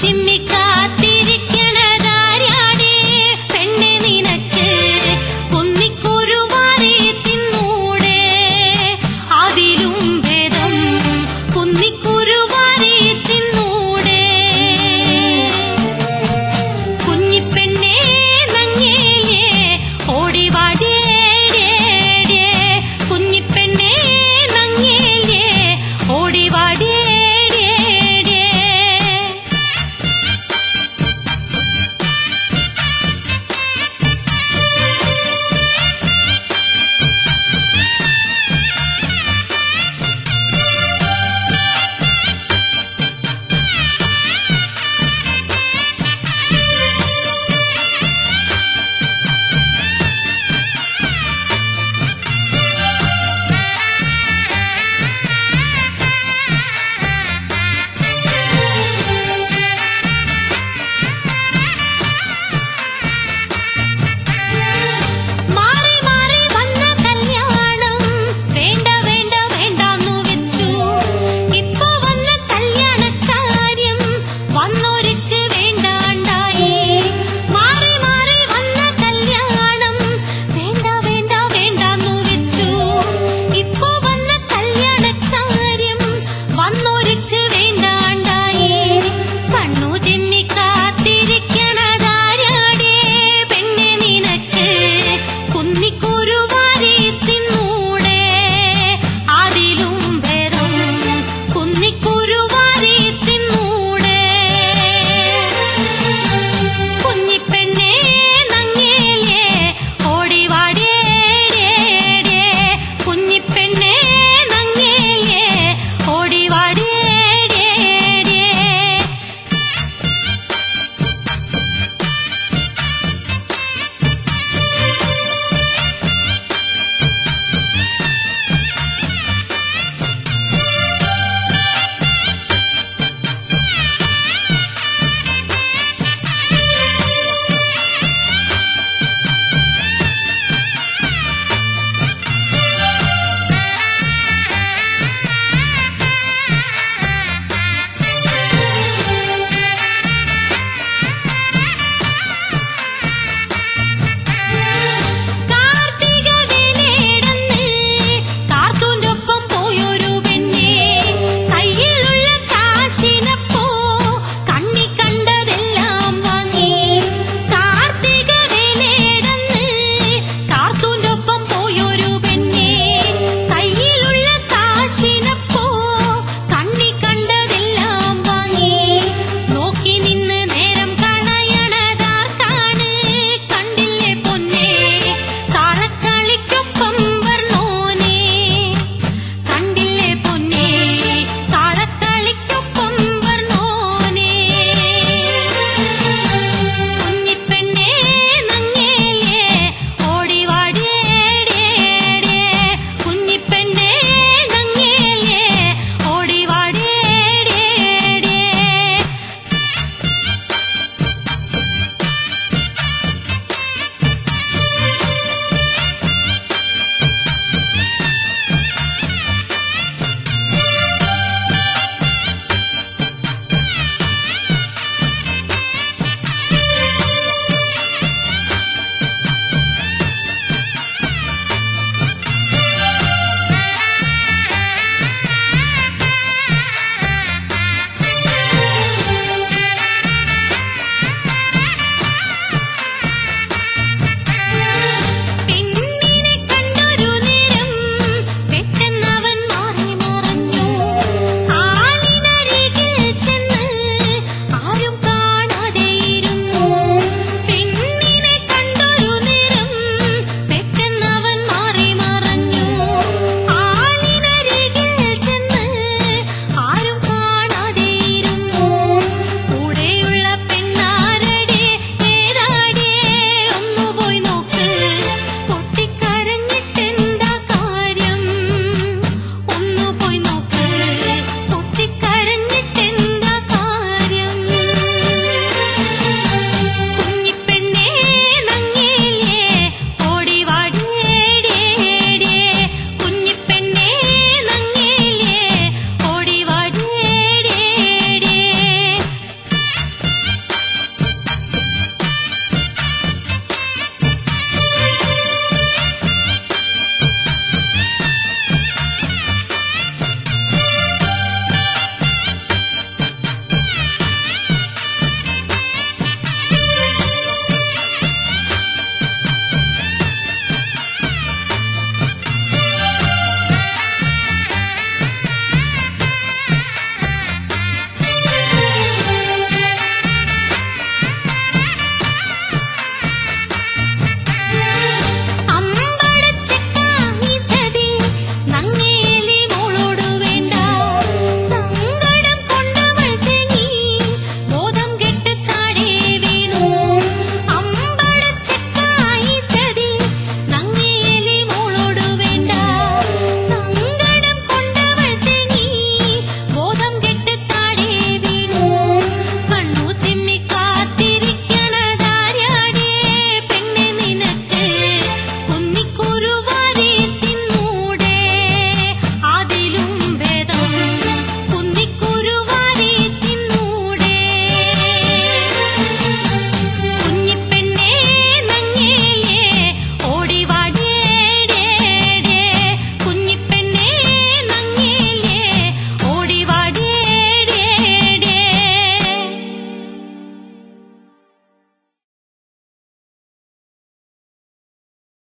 ಚಿಮ್ಮಿಕ